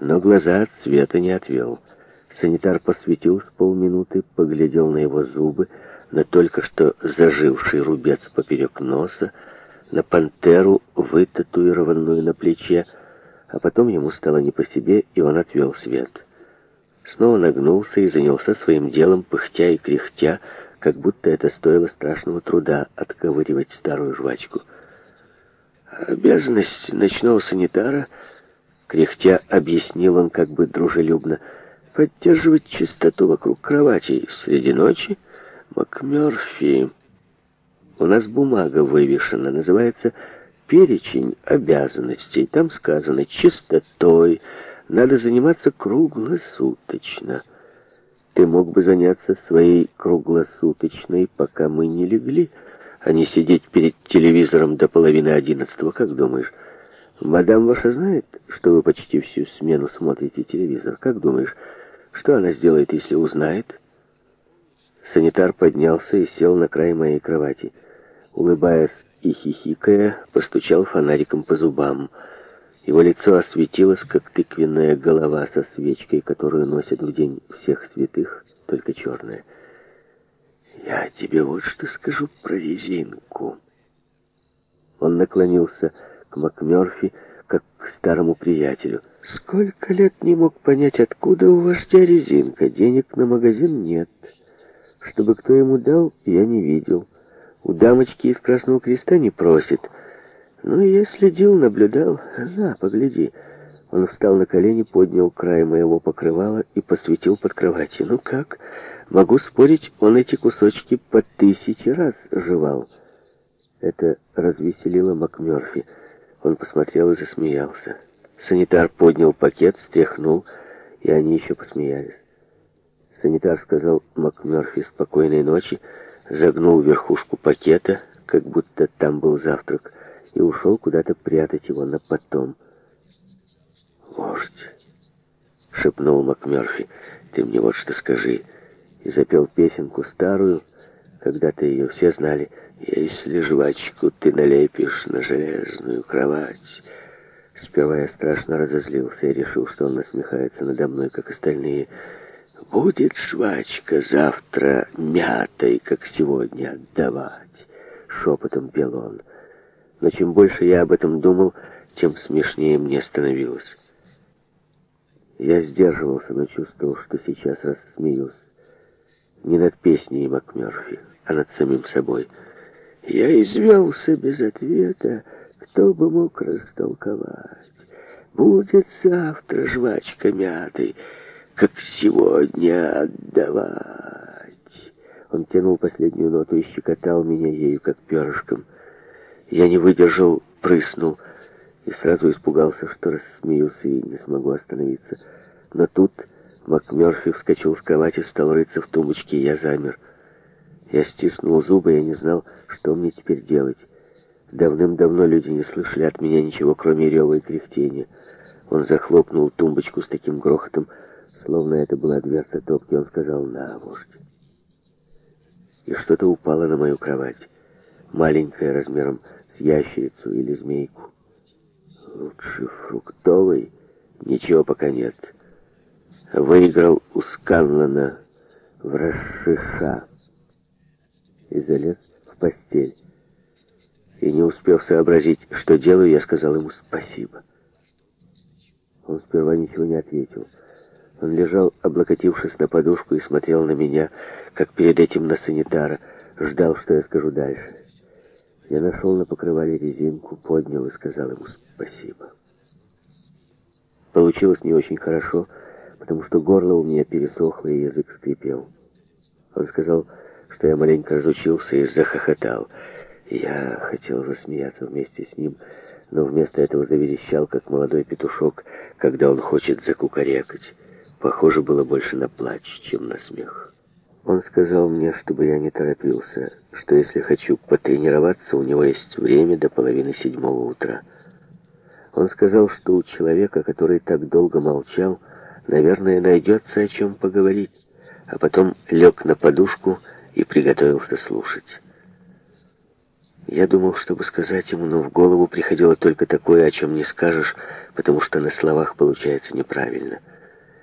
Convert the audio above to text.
но глаза от света не отвел. Санитар посветил с полминуты, поглядел на его зубы, на только что заживший рубец поперек носа, на пантеру, вытатуированную на плече, а потом ему стало не по себе, и он отвел свет. Снова нагнулся и занялся своим делом, пыхтя и кряхтя, как будто это стоило страшного труда отковыривать старую жвачку. Обязанность ночного санитара — Кряхтя объяснил он как бы дружелюбно. Поддерживать чистоту вокруг кровати среди ночи? МакМёрфи. У нас бумага вывешена, называется «Перечень обязанностей». Там сказано «Чистотой» надо заниматься круглосуточно. Ты мог бы заняться своей круглосуточной, пока мы не легли, а не сидеть перед телевизором до половины одиннадцатого, как думаешь?» Мадам ваша знает, что вы почти всю смену смотрите телевизор. Как думаешь, что она сделает, если узнает? Санитар поднялся и сел на край моей кровати. Улыбаясь и хихикая, постучал фонариком по зубам. Его лицо осветилось, как тыквенная голова со свечкой, которую носят в день всех святых, только черная. «Я тебе вот что скажу про резинку». Он наклонился к МакМёрфи, как к старому приятелю. «Сколько лет не мог понять, откуда у вождя резинка, денег на магазин нет. Чтобы кто ему дал, я не видел. У дамочки из Красного Креста не просит. Ну, я следил, наблюдал. На, погляди». Он встал на колени, поднял край моего покрывала и посветил под кроватью. «Ну как? Могу спорить, он эти кусочки по тысяче раз жевал». Это развеселило МакМёрфи. Он посмотрел и засмеялся. Санитар поднял пакет, стряхнул, и они еще посмеялись. Санитар сказал МакМерфи «Спокойной ночи», загнул верхушку пакета, как будто там был завтрак, и ушел куда-то прятать его на потом. «Вождь», — шепнул МакМерфи, — «ты мне вот что скажи». И запел песенку старую, — когда-то ее все знали. «Если жвачку ты налепишь на железную кровать...» Сперва я страшно разозлился и решил, что он насмехается надо мной, как остальные. «Будет жвачка завтра мятой, как сегодня, отдавать!» Шепотом пел он. Но чем больше я об этом думал, тем смешнее мне становилось. Я сдерживался, но чувствовал, что сейчас рассмеюсь. Не над песней МакМёрфи, а над самим собой. Я извелся без ответа, кто бы мог растолковать. Будет завтра жвачка мятой, как сегодня отдавать. Он тянул последнюю ноту и щекотал меня ею, как перышком. Я не выдержал, прыснул и сразу испугался, что рассмеюсь и не смогу остановиться. Но тут МакМёрфи вскочил с кровати, стал рыться в тумбочке, я замер. Я стиснул зубы, я не знал, что мне теперь делать. Давным-давно люди не слышали от меня ничего, кроме рева и кряхтения. Он захлопнул тумбочку с таким грохотом, словно это была дверца топки. Он сказал «На, вождь». И что-то упало на мою кровать, маленькое размером с ящерицу или змейку. «Лучше фруктовый? Ничего пока нет» выиграл у Сканлана в Рашиша и залез в постель. И не успев сообразить, что делаю, я сказал ему спасибо. Он сперва ничего не ответил. Он лежал, облокотившись на подушку, и смотрел на меня, как перед этим на санитара, ждал, что я скажу дальше. Я нашел на покрывале резинку, поднял и сказал ему спасибо. Получилось не очень хорошо, потому что горло у меня пересохло и язык скрипел. Он сказал, что я маленько разучился и захохотал. Я хотел засмеяться вместе с ним, но вместо этого заверещал, как молодой петушок, когда он хочет закукарекать. Похоже было больше на плач, чем на смех. Он сказал мне, чтобы я не торопился, что если хочу потренироваться, у него есть время до половины седьмого утра. Он сказал, что у человека, который так долго молчал, Наверное, найдется о чем поговорить. А потом лег на подушку и приготовился слушать. Я думал, чтобы сказать ему, но в голову приходило только такое, о чем не скажешь, потому что на словах получается неправильно —